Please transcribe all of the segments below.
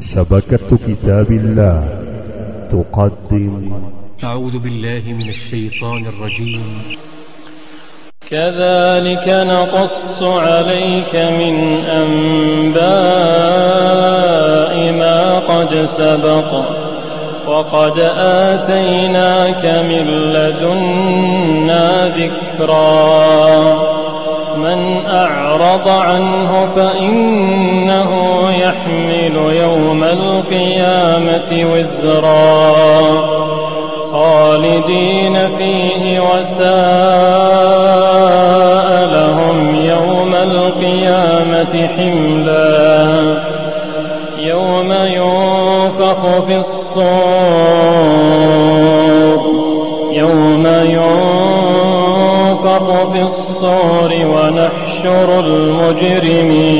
شبكة كتاب الله تقدم. أعوذ بالله من الشيطان الرجيم. كذلك نقص عليك من أنباء ما قد سبق وقد آتيناك من لدنا ذكرا. من أعرض عنه فإنه يحمل يوم القيامة وزرا. خالدين فيه وساء لهم يوم القيامة حملا. يوم ينفخ في الصور. يوم ينفخ في الصور ونحشر المجرمين.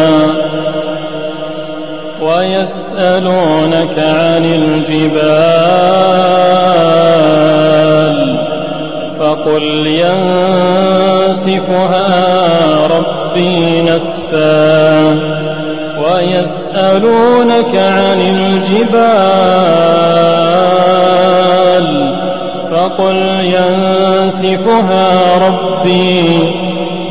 ويسألونك عن الجبال فقل ينسفها ربي نسفا ويسألونك عن الجبال فقل ينسفها ربي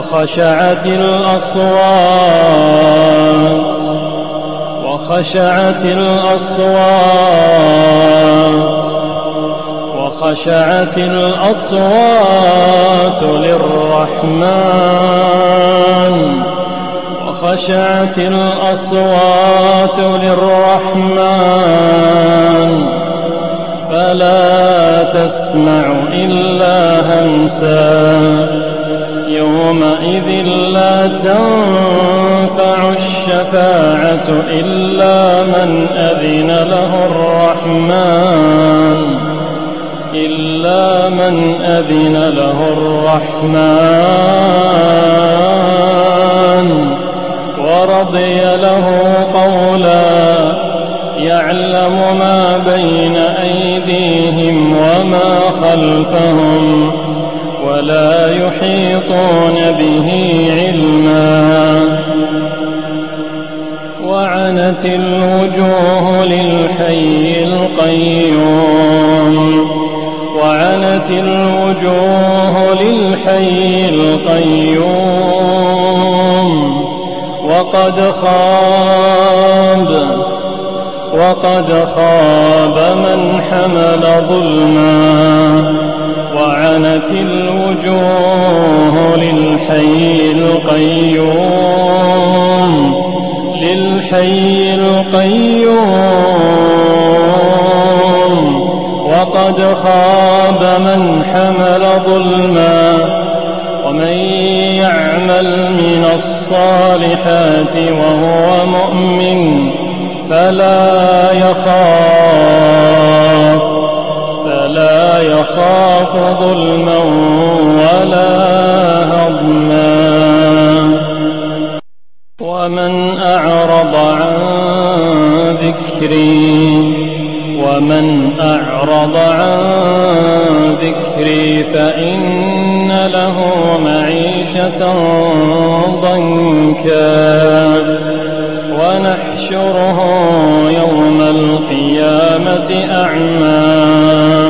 وخشعت الأصوات. وخشعت الأصوات. وخشعت الأصوات للرحمن. وخشعت الأصوات للرحمن. فلا تسمع إلا همسا. يومئذ لا تنفع الشفاعة إلا من أذن له الرحمن إلا من أذن له الرحمن. ورضي له قولا يعلم ما بين أيديهم وما خلفهم. ولا يحيطون به علما. وعنت الوجوه للحي القيوم. وعنت الوجوه للحي القيوم. وقد خاب وقد خاب من حمل ظلما. وعنت الوجوه للحي القيوم للحي القيوم. وقد خاب من حمل ظلما ومن يعمل من الصالحات وهو مؤمن فلا يخاف. يخاف ظلما ولا هضما. ومن أعرض عن ذكري ومن أعرض عن ذكري فإن له معيشة ضنكا. ونحشره يوم القيامة أعمى.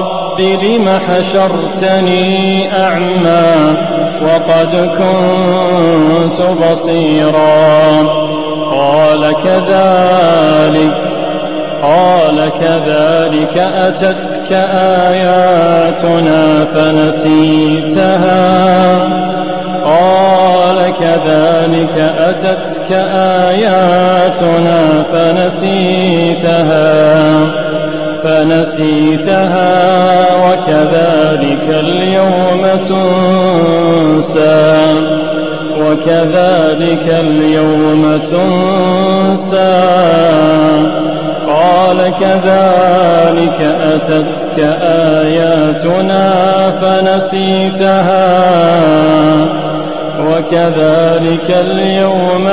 لم حشرتني أعمى وقد كنت بصيرا قال كذلك قال كذلك أتتك آياتنا فنسيتها قال كذلك أتتك آياتنا فنسيتها فنسيتها وكذلك اليوم تنسى. وكذلك اليوم تنسى. قال كذلك أتتك آياتنا فنسيتها. وكذلك اليوم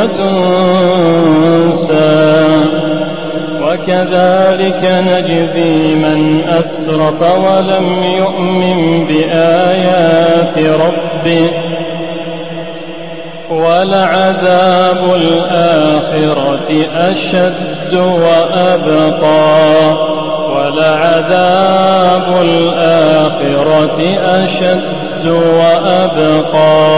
تنسى. وكذلك نجزي من أسرف ولم يؤمن بآيات ربه ولعذاب الآخرة أشد وأبقى ولعذاب الآخرة أشد وأبقى